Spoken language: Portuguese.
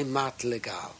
quem mata legal.